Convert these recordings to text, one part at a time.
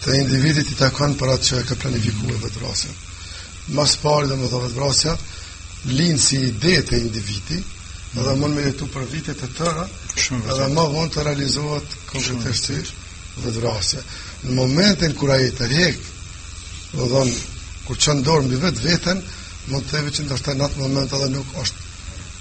Të individit i takon për atë që e ka planifikuar vetëvrasjen. Ma s'pari domethënë vetëvrasja lind si ide te individi, mm. dhe mund me jetu për vite të tëra, Shumë edhe ma vonë të realizohet konkretisht si vetëvrasje. Në momentin kur ai tërhjek, domethënë kur çon dorë mbi vetveten, mund të themi që ndoshta në atë moment edhe nuk është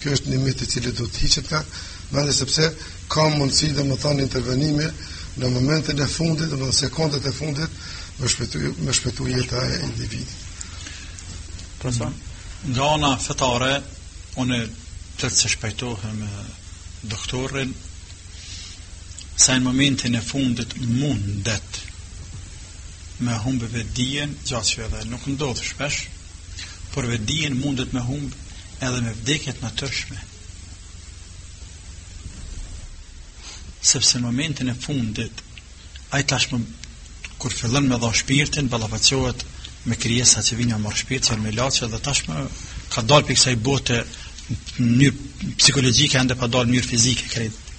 Ky është një mit i cili duhet të hiqet nga mendja sepse ka mundësi domethënë intervenimi në momentin e fundit dhe në sekundet e fundit me shpetu, me shpetu jeta e individit. Profesor, nga ana fetare, unë plotësisht pajtohem me doktorin, se në momentin e fundit mundet me humbë vedijen, gjë që edhe nuk ndodh shpesh, por vetëdijen mundet me humb edhe me vdekje të natyrshme. Sepse në momentin e fundit, ai tashmë, kur fillon me dha shpirtin, ballafaqohet me krijesa që vijnë me ia marrë shpirtin, melaqe dhe tashmë ka dalë prej kësaj bote në mënyrë psikologjike ende pa dalë në mënyrë fizike krejt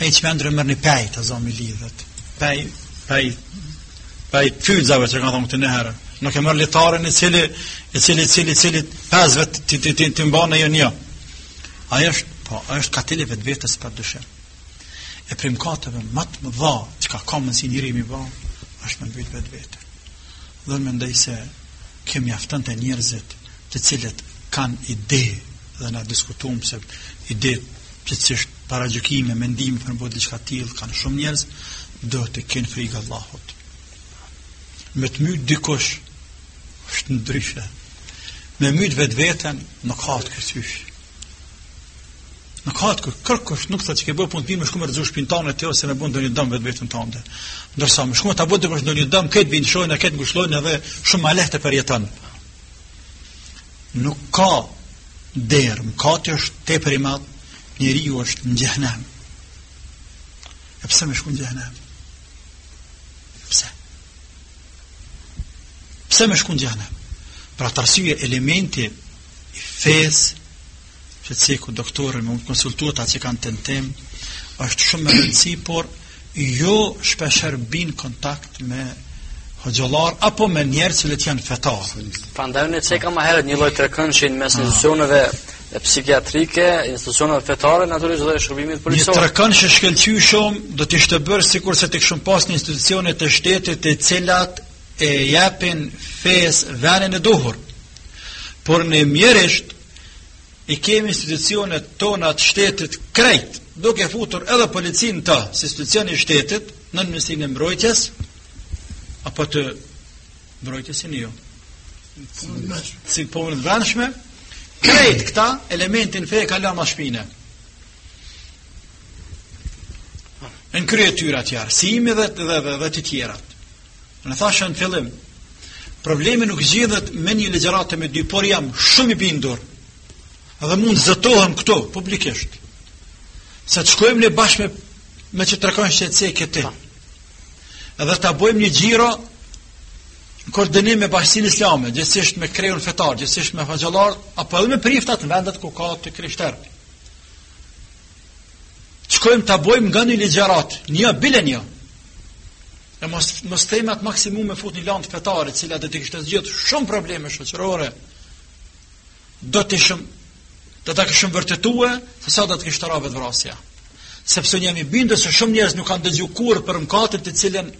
Ai çmendur mërni pej të zonë mi lidhët. Pej, pej, pej fyzave që kanë thonë këtë njëherë. Nuk e merr litarin i cili, i cili, i cili, i cili, pezve të të të të të mba në jo një. Ai është, po, ai është katil i vetvetes për dushe. E prej mëkateve ma të mëdha që ka ka mësi njeri me i ba, është me mbytë vetveten. Dhe mendoj se kemi aftën të njerëzit të cilët kanë ide dhe na diskutumë se ide që cishtë Paragjykime, mendime për me bo diçka të tillë kanë shumë njerëz, duhet të kenë frikë Allahut. Me të mytë dikush, është ndryshe, me mytë vetveten, në ka të kërësysh. Në ka të kërë, kërkush nuk thotë që ke bërë punë të mirë, me shku me rrëzu shpinë tane ose me bo ndonjë dëm vetveten tane. Ndërsa, me shku me të bo ndonjë dëm, këtë vijnë t'shojnë, këtë ngushllojnë edhe shumë ma lehtë përjeton. Nuk ka dert, mëkati është tepër i madh, njeriu është në xhehnem. E pse me shku në xhehnem? Pse? Pse me shku në xhehnem? Për atë arsye elementi i fesë, që ceku doktori me konsultat që kanë të në tem, është shumë me rëndësi, por jo shpeshherë bijnë në kontakt me hoxhollarë, apo me njerëz që letë janë fetarë. Prandaj unë e ceka ma herët një lloj trekëndëshi në mes ah. institucioneve psikiatrike, institucioneve fetare, naturisht dhe shërbimit policor. Një trekëndësh i shkëlqyeshëm do të ishte bërë sikurse të kishim pasë ne institucionet e shtetit të cilat i japin fesë venin e duhur. Por ne mjerisht, i kemi institucionet tona të shtetit krejt, duke futur edhe policinë, si institucion i shtetit, në në mënyrën e mbrojtjes, apo të mbrojtjes si po thom, të brendshme, krejt këta elementin fe e kanë lan mas shpine. Në krye të tyre atje arsimi dhe, dhe, dhe, dhe të tjerat. Unë thashë në fillim, problemi nuk zgjidhet me një ligjëratë e me dy, por jam shumë i bindur, dhe mund të zotohem këtu, publikisht, se të shkojmë ne bashkë me, me që tregon shqetësime të këtij, dhe të bojmë një xhiro, koordinim me bashkësin islame, gjithsesi me kreun fetar, gjithsesi me hoxhallarë, apo edhe me priftat në vendet ku ka të krishterë. Shkojmë ta bëjmë nga një ligjëratë, një bile një. E mos të them atë maksimum me fut një landë fetare, e cila do të kishte zgjidhur shumë probleme shoqërore. Do të shumë do ta kishim vërtetuar se sa do të kishte ra vetëvrasja. Sepse jam i bindur se shumë njerëz nuk kanë dëgjuar kurrë për mëkatet të cilën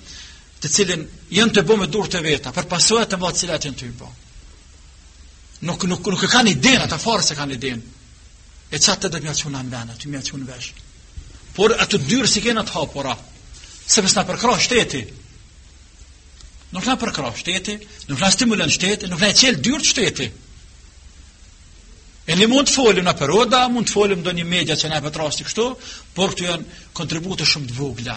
të cilën janë të bame me durt e veta, për pasojat të mëdha të cilat janë aty po. Nuk nuk nuk e kanë idenë ata fare s'e kanë idenë. E ça të dom me ja çu, na mvaret me ja çu n'vesh. Por ato dyer s'i kena të hapura, sepse s'na përkrah shteti. Nuk na përkrah shteti, nuk na stimulon shteti, nuk na i çel dyert shteti. E ne mund të folim në peroda, mund të folim ndonjë media që na jepet rasti kështu, por këtu janë kontribute shumë të vogla.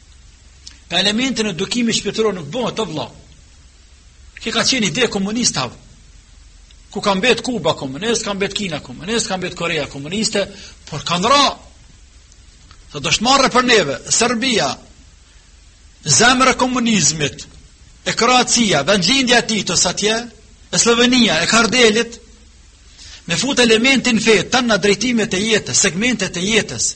Pa elementin edukimi shpirtëror nuk bëhet o vëlla. Kjo ka qenë ide komuniste? Ku ka mbet Kuba komunist, ka mbet Kina komunist, ka mbet Korea komuniste, por kanë ra. Se është marre për neve Serbia, zemra e komunizmit, e Kroacia, vendlindja e Titos atje, e Slovenia, e Kardelit, me fut elementin fe, në tana drejtimet e jetës, segmentet e jetës,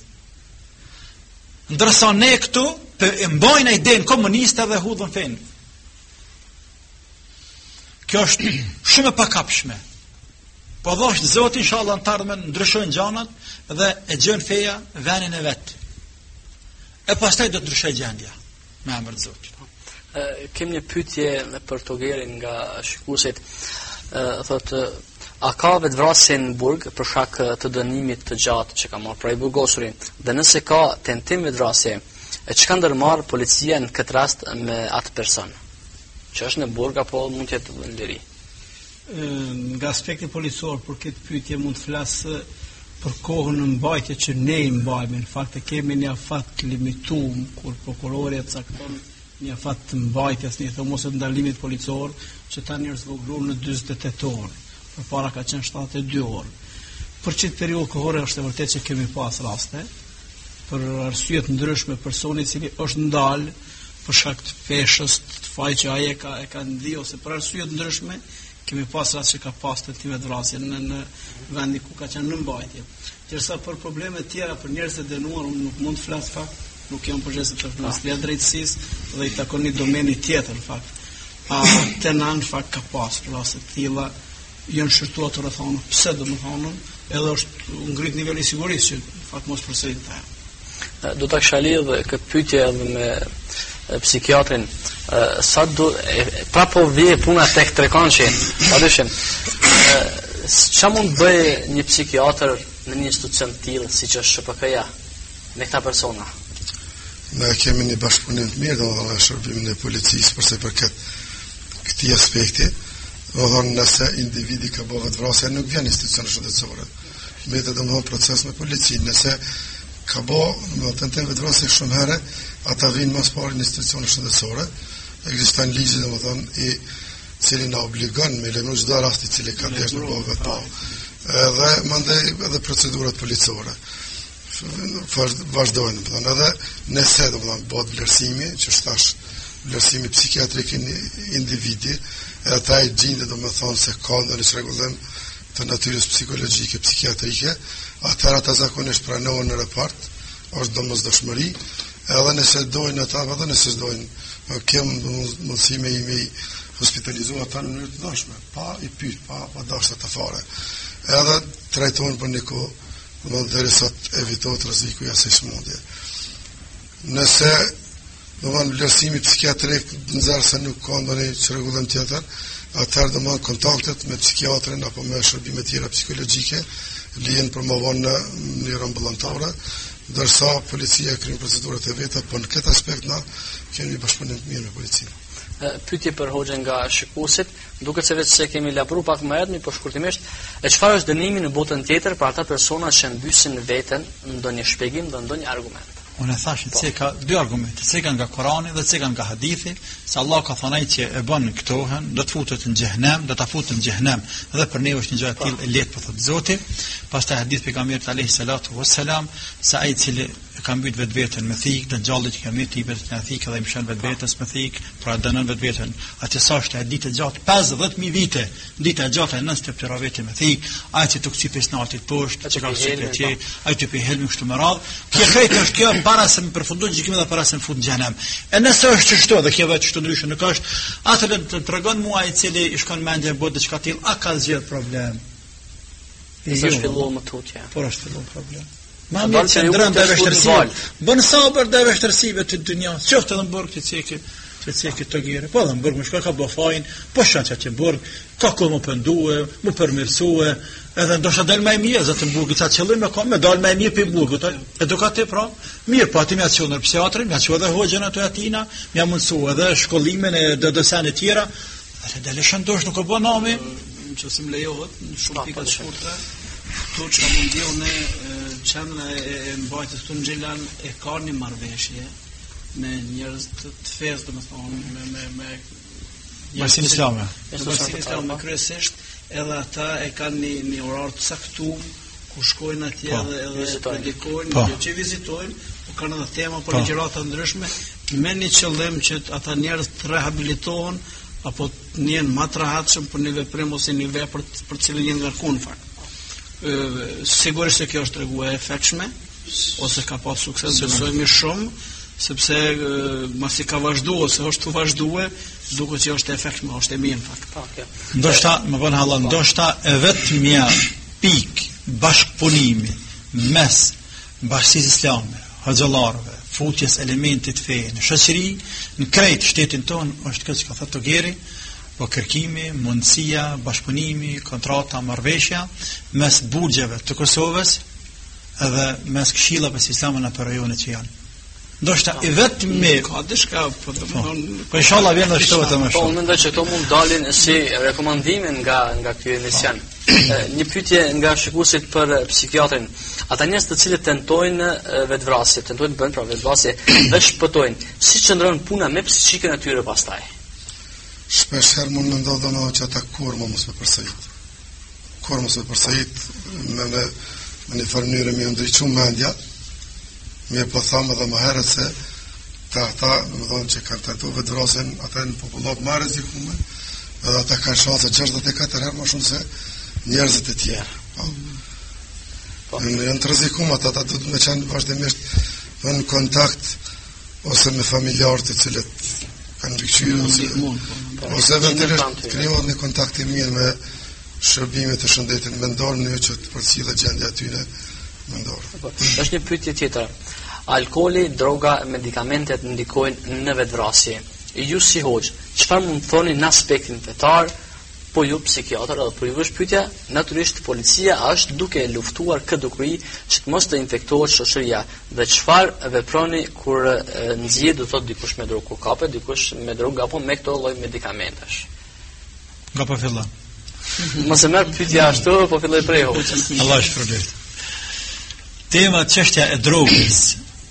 Ndërsa ne këtu po e mbajnë idenë komuniste dhe hudhën fenë. Kjo është shumë e pakapshme. Po dhashtë Zoti inshallah n'të ardhmen ndryshojnë gjanat dhe e gjen feja venin e vet. E pastaj do të ndryshojë gjendja. me emër të Zotit. Po. Kem një pyetje për togerin nga shikuesit. Thotë, a ka vetëvrasje në burg për shkak të dënimit të gjatë që ka marrë pra i burgosuri? Dhe nëse ka tentim vetëvrasje, çka ndërmerr policia në këtë rast me atë person? Që është në burg apo mund të jetë në liri? Nga aspekti policor për këtë pyetje mund të flas për kohën në mbajtje që ne i mbajmë. Në fakt e kemi një afat të limituar kur prokurori e cakton një afat të mbajtjes, një domethënë të ndalimit policor që tani është zvogëluar në 48 orë. Përpara ka qenë 72 orë. Për qit periudhë kohore është e vërtetë se kemi pas raste për arsye të ndryshme personi i cili është ndalë për shkak të peshës të fajit që ai e ka e ka ndi ose për arsye të ndryshme, kemi pas rast që ka pas tentime të vrasje në në vendin ku ka qenë në mbajtje. Ndërsa për probleme të tjera për njerëz të dënuar unë nuk mund të flas në fakt, nuk jam përgjegjës për Ministrinë e Drejtësisë dhe i takon një domeni tjetër në fakt. Atëherë në fakt ka pas raste të tilla janë shqyrtuar ato rrethana, pse domethënë, edhe është ngrit nivelli i sigurisë që në fakt mos përsëritet ajo. Do ta kisha lidhë këtë pyetje edhe me psikiatrin sado prapë po vjen puna tek trekëndëshi padyshim çka mund të bëjë një psikiatër në një institucion të tillë siç është SHPK-ja me këta persona ne kemi një bashkëpunim të mirë domethënë me shërbimin e policisë për sa i përket këtij aspekti, domethënë nëse individi ka bërë vetvrasje nuk vjen në institucione shëndetësore. Mbetet domthon proces me policinë, nëse ka bërë domthon tentim vetvrasje shumë herë, ata vijnë më së pari në institucione shëndetësore. Ekziston ligji domthon i cili na obligon me lënë çdo rast i cili ka dështuar vetë. Edhe mandej edhe procedurat policore. vazhdojnë, domethënë edhe nëse domethënë bëhet vlerësimi, që është tash vlerësimi psikiatrik i individit, edhe ata e gjejnë domethënë se ka ndonjë çrregullim të natyrës psikologjike, psikiatrike, atëherë ata zakonisht pranohen në repart, është domosdoshmëri, edhe nëse dojnë ata, edhe nëse s'dojnë, kemi mundësi me i hospitalizua ata në mënyrë të padashme, pa i pytë, pa, pa dashtë të fare, edhe trajtohen për një kohë, Derisa të evitohet rreziku i asaj sëmundje. Nëse, domethënë vlerësimi psikiatrik, nxjerr se nuk ka ndonjë çrregullim tjetër, atëherë domethënë kontaktet me psikiatrin apo me shërbime tjera psikologjike, lihen për më vonë në mënyrë ambulantore, ndërsa policia i kryen procedurat e veta, por po në këtë aspekt na kemi bashkëpunim të mirë me policinë. pyetje për hoxhën nga shikuesit, duket se veçse e kemi elaboru pak më herët, por shkurtimisht, e çfarë është dënimi në botën tjetër për ata persona që mbysin veten në ndonjë shpjegim dhe ndonjë argument? Unë thashë po. se ka dy argumente, se kanë nga Kurani dhe se kanë nga hadithi, se Allah ka thënë ai që e bën këto thotë, do të futet në xhehenem, do të futet në xhehenem. Dhe për ne është një gjë e tillë e lehtë po thotë Zoti. Pastaj hadithi i pejgamberit alayhi salatu wassalam, se ai i cili e ka mbyt vetveten me thikë, të gjallë që ka mbyt veten me thikë dhe i mshon vetvetes me thikë, pra e dënon vetveten. Atë sa është e ditë gjatë 50000 vite, ditë e gjatë është tu i ra vetes me thikë, ai që tu kcy prej së naltit poshtë, që ka sytë ti, ai tu pi helm e kështu me radhë. Kjo krejt është kjo para se të përfundojë gjykimi dhe para se të fut në xhehenem. E nëse është kështu dhe kjo vetëm kështu ndryshe nuk është, atëherë të tregon mua i cili i shkon mendja me bo diçka tillë, a ka zgjidh problem? Jo, është filluar më tutje. Po është filluar problem. Ma më të ndrën dhe vështirësive. Bën sabër dhe vështirësive të dynjasë. Qoftë edhe në burg që ceki, që ceki togeri. Po edhe në burg me shku, ka bo fajin, po shkon që në burg, ka ku me u pendue, me u përmirësue, edhe ndoshta dalë më mirë zot në burg, sa qëllim e ka me dalë më mirë prej burgut. Edukatë pra, mirë, po aty me atë psikiatrin, me atë edhe hoxhën aty atina, me mundsu edhe shkollimin e dëdësën e tjera, A se dalë shëndosh nuk e bën nami, nëse më lejohet, në shumë pika të shkurtra. Kto që mund të ne Qendra e Mbajtjes këtu në Gjilan e ka një marrëveshje me njerëz të të fesë, domethënë me me me Bashkësinë Islame. Bashkësinë Islame kryesisht edhe ata e kanë një, një orar të caktuar ku shkojnë atje pa. Po. dhe edhe vizitojnë. predikojnë, pa. Po. që vizitojnë, ku kanë edhe tema për po. ligjërata të ndryshme, me një qëllim që ata njerëz të rehabilitohen apo të nihen më të rehatshëm për një veprim ose një vepër për të cilën janë ngarkuar në fakt. Ë sigurisht se kjo është treguar e efektshme, ose ka pas sukses, besojmë shumë, sepse masi ka vazhdu, ose është tu vazhdue, duket që është e efektshme, është e mirë në fakt. Po, okay. Ndoshta, më bënë halë, ndoshta e vetmja pikë bashkëpunimi mes bashkësisë islame, hoxhallarëve, futjes elementit fe në shoqëri, në krejt shtetin tonë, është këtë që po thotë togeri, po kërkimi, mundësia, bashkëpunimi, kontrata, marrëveshja, mes burgjeve të Kosovës, edhe mes këshillave islame nëpër rajonet që janë. Ndoshta i vetmi... Ka diçka, po të më thonë... Po inshallah vjen dhe shtohet më shumë. Po, mendoj që kto mund dalin si rekomandime nga, nga ky emision. Një pyetje nga shikusit për psikiatrin. Ata njerëz të cilët tentojnë vetëvrasje, tentojnë bëjnë pra vetëvrasje, dhe shpëtojnë. Si qëndron puna me psikikën e tyre pastaj? Shpeshherë mund me ndodhë dhe që ata kurrë më mos me përsëritë. Kurrë mos e përsërit me me me njëfarë mënyre me iu ndriçu mendja, mirëpo thamë dhe më herët se te ata, domethonë që kanë tentu vetëvrasjen, ata janë popullata ma e rrezikume, dhe ata kanë shanse 64 herë ma shumë se njerëzit e tjerë. Po. Po. Janë të rrezikum, ata ata duhet me qenë vazhdimisht në kontakt ose me familjarë të cilët kanë ri këqyrë, ose, po. ose dhe të krijohet një kontakt i mirë me shërbimet e shëndetit mendor në që të përcillet gjendja tyre mendore. Po, është një pytje tjetër. Alkooli, droga, medikamentet ndikojnë në vetëvrasje. Ju si hoxhë, çfarë mund të thoni në aspektin fetar, Po ju psikiatër edhe për ju është pyetja, natyrisht policia është duke e luftuar këtë dukuri që të mos të infektohet shoqëria dhe çfarë veproni kur nxihet do të thotë dikush me drogë, kur kapet dikush me drogë apo me këto lloj medikamentesh. Nga po fillon? Mos e marr pyetja ashtu, po filloj prej hoxhës. Allahu shpërbleft. Tema çështja e drogës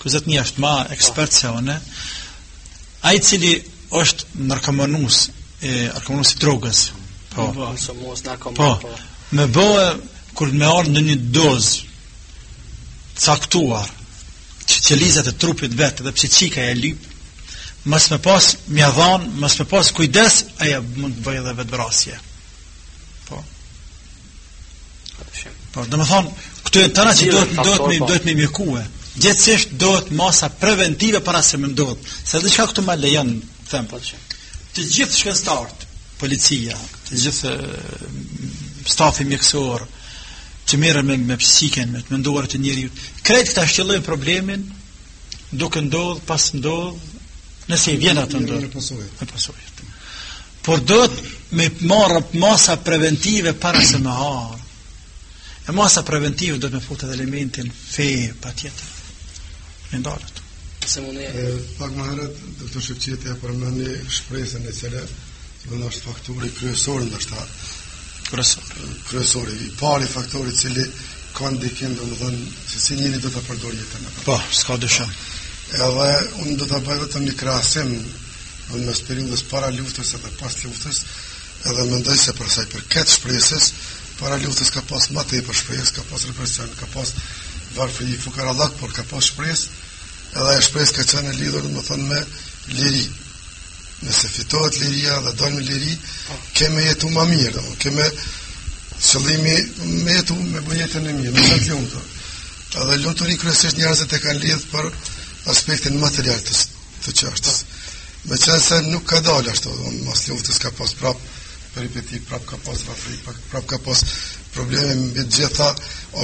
Ky zotni është ma ekspert se unë. Ai cili është narkomanus, e narkomanus i drogës. Po, po, narkomanus narkoman. Po. po. Me ba, kur me ardh në një dozë të caktuar që qelizat e trupit vetë dhe psikika e lyp mos me pas me ia dhan mos me pas kujdes ai mund të bëjë dhe vetëvrasje po Po, domethënë, këto janë tëra që duhet duhet me duhet me mjekue. Gjithsesi duhet masa preventive para se me ndodh. Se diçka këtu më lejon, them po. Të gjithë shkencëtarët, policia, të gjithë stafi mjekësor që merren me me psikën, me të menduar te njeriu, krejt këta e shtjellojnë problemin duke ndodh pas ndodh, nëse i vjen të ndodh. Në pasojë. Në pasojë. Por duhet me marrë masa preventive para se me ardhë. E masa preventive duhet me fut elementin e fesë, patjetër. Me ndarët. Se më ne... Pak më herët, doktor Shefqeti e përmendi shpresën e cila, domethënë është faktori kryesor ndoshta Kryesor. Kryesori, i pari faktor i cili ka ndikim domethënë se si njeri do ta përdorë jetën. Po, s'ka dyshim. Edhe unë do ta bëj vetëm një krahasim Në mes periudhës para luftës edhe pas luftës, edhe mendoj se për sa i përket shpresës, para luftës ka pas më tepër shpresë, ka pas represion, ka pas varfëri e fukarallëk, por ka pas shpresë, edhe ajo shpresë ka qenë lidhur domethënë me liri. Nëse fitohet liria dhe dalim në liri, po. kemi me jetu ma mirë, dhe, kemi qëllimi me jetu me ba jetën e mirë, me të lumtë. Edhe lumturinë kryesisht njerëzit e kanë lidhë për aspektin material të. Të qartë. Meqenëse nuk ka dalë ashtu, unë mas luftës ka pas prap peripeti, prap ka pas varfëri, prap ka pas probleme e mbi të gjitha,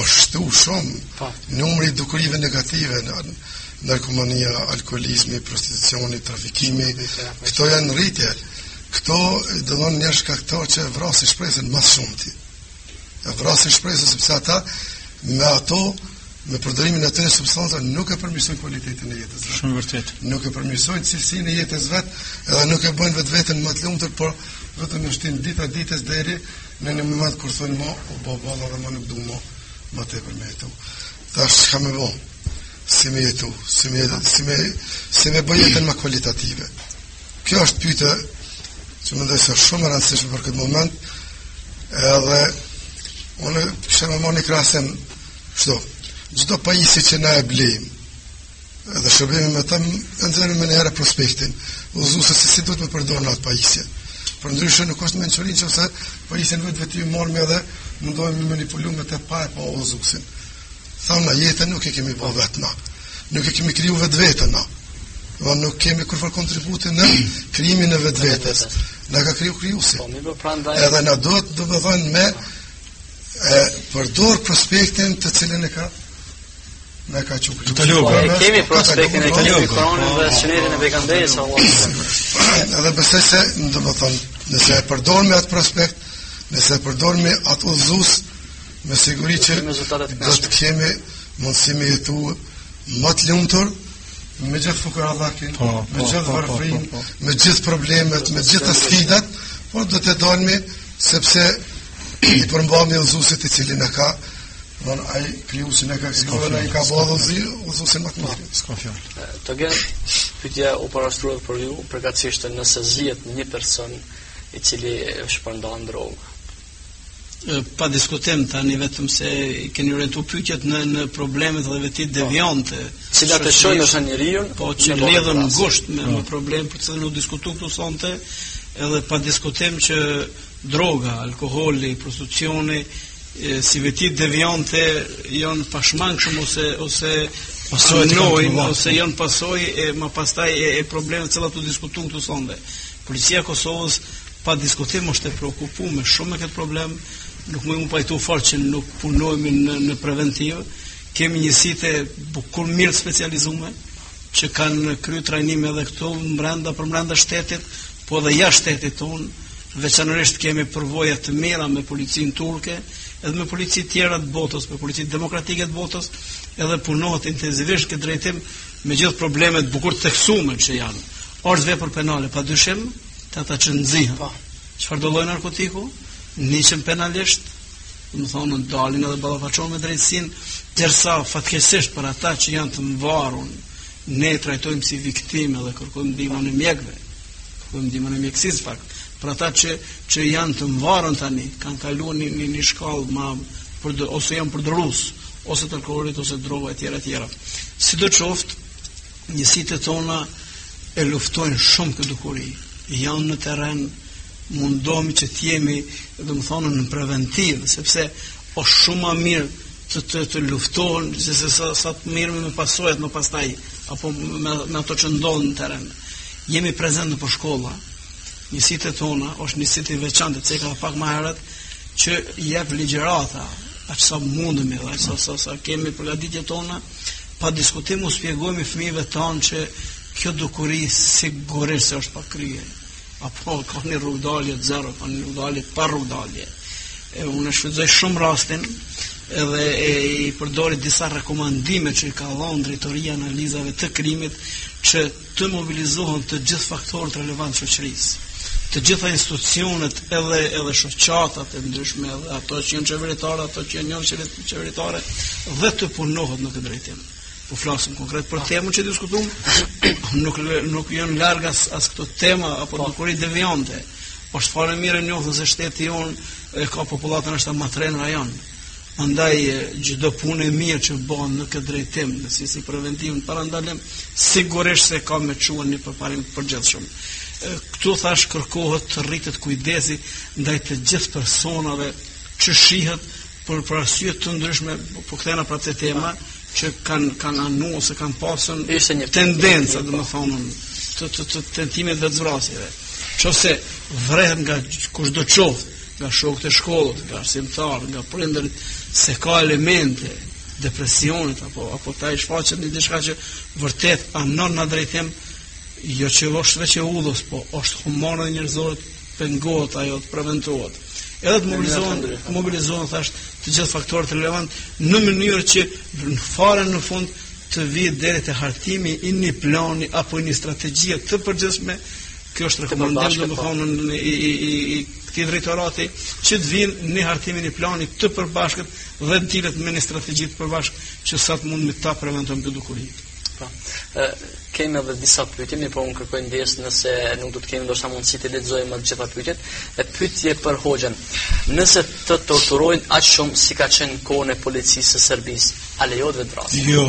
osht shtu shumë, pa. Po. numri i dukurive negative, në, narkomania, alkoholizmi, prostitucioni, trafikimi, këto janë në rritje, këto do të thonë një shkaktar që e vrasin shpresën ma së shumti. Ja vrasin shpresën sepse ata me ato me përdorimin e atyre substancave nuk e përmirësojnë cilësinë e jetës. Shumë vërtet. Nuk e përmirësojnë cilësinë e jetës vet, edhe nuk e bëjnë vetveten më të lumtur, por vetëm e shtyjn dita ditës deri në një moment kur thonë më u bo boll edhe më nuk du më, më tepër me jetu. Dhe është shka me bo, si me jetu, si me, si me, si me bo jetën më kualitative. Kjo është pyte që mendoj se shumë e rëndësishme për këtë moment edhe unë kisha me bo një krahasim kështu çdo pajisje që na e blejmë edhe shërbehemi me to, e nxerrim menjëherë prospektin udhëzusin se si duhet me përdorë atë pajisje përndryshe nuk është mençuri nqoftëse pajisjen vetvetiu marrmi edhe mundohmi me manipulu me të pa e pa udhëzusin Thamë na jetën nuk e kemi bo vetë na, nuk e kemi kriju vetveten na, Po nuk kemi kurfar kontributi në krijimin e vetvetes. Na ka kriju krijusi. Po, po, pra Edhe ne duhet domethonë me e përdor prospektin të cilin e ka na ka çu krijusi. Këtë lukë. Po, kemi prospektin e krijusit, Kuranin dhe sunetin e pejgamberit salallahu. Edhe besoj se domethonë nëse e përdormi atë prospekt, nëse e përdormi atë udhëzus, me siguri që do të kemi mundësi me jetu më të lumtur me gjithë fukarallëkin, po, po, me gjithë po, varfrin, me gjithë problemet, me gjithë sfidat, por do të dalmi sepse i përmbahmi udhëzusit i cili na ka bon, ai krijusi na ka krijuar ai ka bo udhëzusin se mak mak. S'ka fjalë. Të gjen pyetja u parashtrua për ju, përkatësisht nëse zihet një person i cili shpërndan drogë, Pa diskutim tani vetëm se i keni orientuar pyetjet në në problemet dhe vetitë po. devijante. Të cilat e shoqërojnë njeriun? Po që lidhen ngusht me një po. problem për të cilin duke diskutuar këtu sonte, edhe pa diskutim që droga, alkooli, prostitucioni si veti devijante janë pashmangshme ose ose pasojë sjellin, ose janë pasojë më pastaj e, e problemit që do të diskutojmë këtu sonte. Policia e Kosovës Pa diskutim është e preokupume shumë me këtë problem, nuk muj mu pajtu fort që nuk punojmë në, në preventivë, kemi njësitë bukur mirë specializume, që kanë kry trajnime edhe këtu, mbrenda për mbrenda shtetit, po dhe jasht shtetit tonë, veçanërisht kemi përvoja të mira me policinë turke, edhe me polici tjera të botës, me polici demokratike të botës, edhe punohet intenzivisht n'këtë drejtim me gjithë problemet bukur të theksume që janë. Osht vepër penale, pa dyshim, Të ata që nxihen. Po. Çfarëdo lloj narkotiku? Nisen penalisht, domethonë dalin edhe ballafaqohen me drejtësinë, ndërsa fatkesisht për ata që janë të mvarun, ne i trajtojmë si viktime dhe kërkojmë ndihmën e mjekëve, kërkojmë ndihmën e mjekësisë në fakt, për ata që, që janë të mvarun tani, kanë kalu një, një, një shkallë ma, për, ose janë përdorues, ose të alkoholit, ose droga, e tjera, e tjera. Sidoqoftë, Njësitë tona e luftojnë shumë këtë dukuri. Janë në terren, mundohemi që të jemi, domethënë në preventivë, sepse është shumë më mirë të të, të luftohet se sa sa, sa të merremi me pasojat më pastaj apo me, me ato që ndodhin në terren. Jemi prezentë në shkolla. Njësitë tona është njësit i veçantë, që e ceka pak më herët që jep ligjërata, aq sa mundemi, aq sa sa, sa kemi përgatitjet tona, Pa diskutim u shpjegojmë fëmijëve tanë që kjo dukuri sigurisht se është pa krye. Apo ka një rrugdalje të zero, ka një rrugdalje pa rrugdalje. E, unë e shfrytëzoj shumë rastin edhe e, i përdori disa rekomandime që i ka dhonë drejtoria e analizave të krimit që të mobilizohen të gjithë faktorët relevantë të shoqërisë, të gjitha institucionet edhe edhe shoqatat e ndryshme edhe ato që janë qeveritare, ato që janë joqeveritare dhe të punohet në këtë drejtim. Po flasim konkretisht për temën që diskutuam, nuk nuk janë larg as as këto tema apo po. dukuri deviante. Është fare mirë e njohur se shteti jonë e ka popullatën është më të renë në rajon. Andaj çdo punë e mirë që bën në këtë drejtim, në si si preventivë në parandalim, sigurisht se ka me çuar një përparim të përgjithshëm. Këtu thash kërkohet të rritet kujdesi ndaj të gjithë personave që shihet për për arsye të ndryshme, po kthena për te tema, që kanë kanë anu ose kanë pasur një tendencë, domethënë, të të të tentimit të vetëvrasjeve. Qoftëse vrehet nga kushdo qoftë, nga shokët e shkollës, nga arsimtarët, nga prindërit se ka elemente të depresionit apo apo te ai shfaqet një diçka që vërtet anon në atë drejtim jo që është veç e udhës, po është humane edhe njerëzore të pengohet ajo të preventohet. Edhe të mobilizohen, të mobilizohen thashë të gjithë faktorët relevantë në mënyrë që në fare në fund të vijë deri te hartimi i një plani apo një strategjie të përgjithshme. Kjo është rekomandim po. domethonë i i i, i këtij drejtorati që të vijë në hartimin e planit të përbashkët dhe të dilet me një strategji të përbashkët që sa të mundemi ta preventojmë këtë dukuri. Po. Ë kemi edhe disa pyetje, mirpo unë kërkoj ndjesë nëse nuk do të kemi ndoshta mundësi t'i lexojmë të gjitha pyetjet. E pyetje për hoxhën. Nëse të torturojnë aq shumë si ka qenë kohën e policisë së Serbisë, a lejohet vetvrasja? Jo.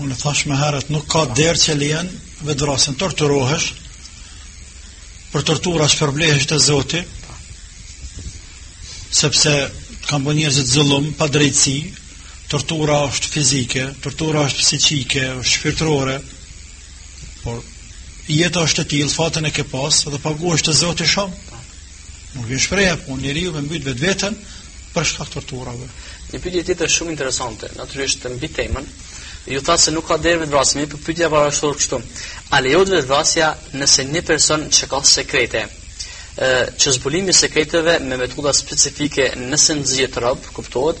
Unë thash më herët, nuk ka derë që lejon vetvrasjen. Torturohesh për tortura shpërblehesh te Zoti. Sepse t'kanë bë njerëzit zullum, padrejtësi, Tortura është fizike, tortura është psikike, është shpirtërore. Por jeta është e tillë, fatin e ke pas dhe paguhesh te Zoti shumë. Nuk vjen n'shprehje, po, njeriu me mbyt vetveten për shkak të torturave. Një pyetje tjetër shumë interesante, natyrisht të mbi temën. Ju thatë se nuk ka derë vetëvrasje, mirëpo pytja vallë është kështu. A lejohet vetëvrasja nëse një person që ka sekrete, që zbulimi i sekreteve me metoda specifike nëse nxihet rob, kuptohet,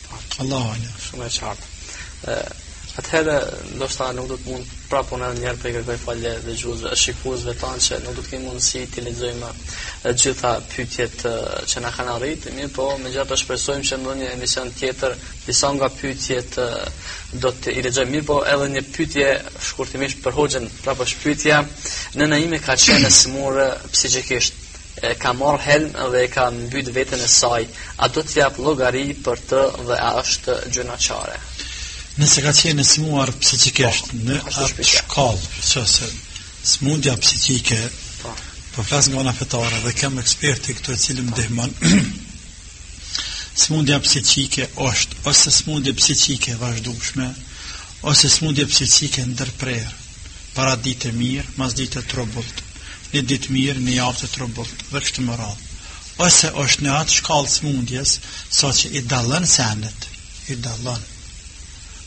Allahu alem. Shumë e qartë. Ë atëherë ndoshta nuk do të mund prapë unë edhe një herë të kërkoj falje dëgjuesve e shikuesve tanë që nuk do të kemi mundësi të lexojmë të gjitha pyetjet që na kanë arritur, mirëpo megjithatë shpresojmë që në një emision tjetër disa nga pyetjet do t'i lexojmë. Mirëpo edhe një pyetje shkurtimisht për hoxhën, prapë është pyetja, nëna ime ka qenë e smurë psikikisht. e ka marrë helm dhe e ka mbyt veten e saj, a do të jap llogari për të dhe a është gjynahqare? Nëse ka qenë e smurë psikikisht po, në atë shkallë, nëse smundja psikike po. po flas nga ana fetare dhe kam ekspertin këtu i cili m'ndihmon. smundja psikike është ose smundje psikike e vazhdueshme ose smundje psikike e ndërprerë. Paraditë mirë, masditë trubullt, një ditë mirë, një javë të trubullt dhe kështu me radhë. Ose është në atë shkallë smundjes, sa që i dallon sendet, i dallon.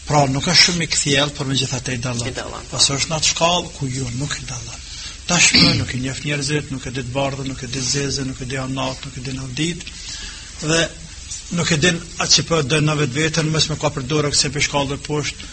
Pra nuk është shumë i kthjellë, por megjithatë i dallon. Po. Ose është në atë shkallë ku ai nuk i dallon. Tashmë nuk i njeh njerëzit, nuk e di të bardhën, nuk e di të zezën, nuk e di a natë, nuk e di a ditë. Dhe nuk e din atë që po do në vetveten, mos më ka përdorur se për shkallë dhe poshtë,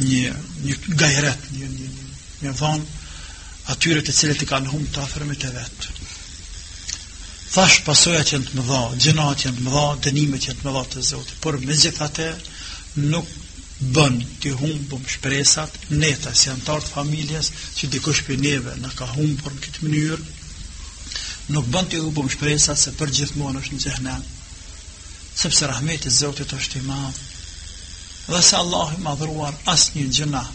një një gajret, një një një me dhan atyre të cilët i kanë humb të afërmit e vet. Thash pasojat janë të mëdha, gjynahet janë të mëdha, dënimet janë të mëdha te Zoti, por megjithatë nuk bën t'i humbum shpresat neta si antar të familjes që dikush prej neve na ka humbur në këtë mënyrë nuk bën t'i humbum shpresat se përgjithmonë është në xhehnem sepse rahmeti i Zotit është i madh Dhe se Allahu i Madhëruar asnjë gjynah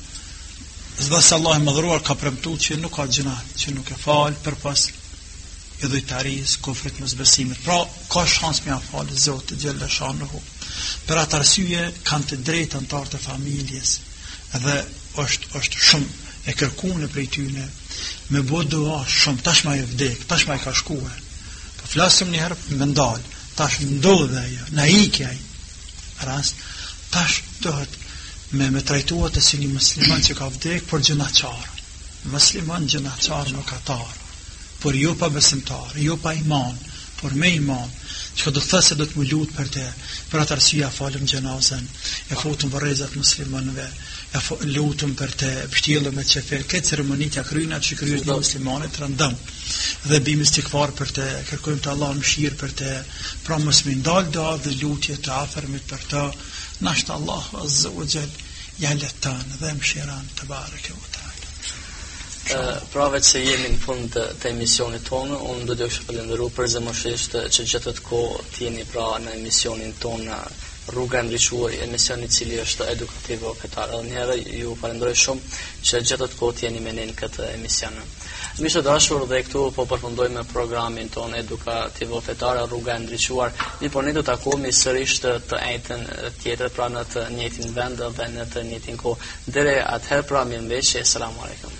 dhe se Allahu i Madhëruar ka premtuar që nuk ka gjynah që nuk e fal përpos idhujtarisë, kufrit, mosbesimit. Pra ka shans me ia fal Zoti xhel-le shanuhu. Për atë arsye kanë të drejtë anëtarë të familjes dhe është është shumë e kërkuar prej tyre me bo dua shumë tash ai vdek, tashmë e ka shkuar. Po flasim një herë me ndal, tash ndodhi ajo, na iku ai. Rast, tash duhet me me trajtu atë si një musliman që ka vdek, por gjynahqar. Musliman gjynahqar, mëkatar, por jo pabesimtar, jo pa iman, por me iman, që çka do të thotë se duhet me u lutë për te, për atë arsye ia falim xhenazen, e futim n'varrezat e muslimanëve, e lutemi për te, e pështjellim me qefin, krejt ceremonitë ia kryjmë që i kryhen një muslimanit t'rëndomtë, dhe bëjmë istigfar për te, kërkojmë te Allahu mëshirë për te, Pra mos mi ndal dua dhe lutje të afërmit për të, nashta Allahu Azze ue Xhel ia lehtëson dhe e mëshiron të vdekurin. Pra veç se jemi në fund të, të emisionit tonë, unë do t'ju kisha falënderu përzemërsisht që gjithë atë kohë jeni pra në emisionin tonë rruga e ndriçuar emisioni i cili është edukativo fetar. Edhe njëherë ju falënderoj shumë që gjithë atë kohë jeni me ne në këtë emision. Miq të dashur, dhe këtu po përfundoj me programin tonë edukativo fetar rruga e ndriçuar. Mirëpo ne do të takohemi sërish të enjten tjetër pra në të njëjtin vend dhe në të njëjtën kohë. Deri atëherë pra mirë mbetshi, selam alejkum.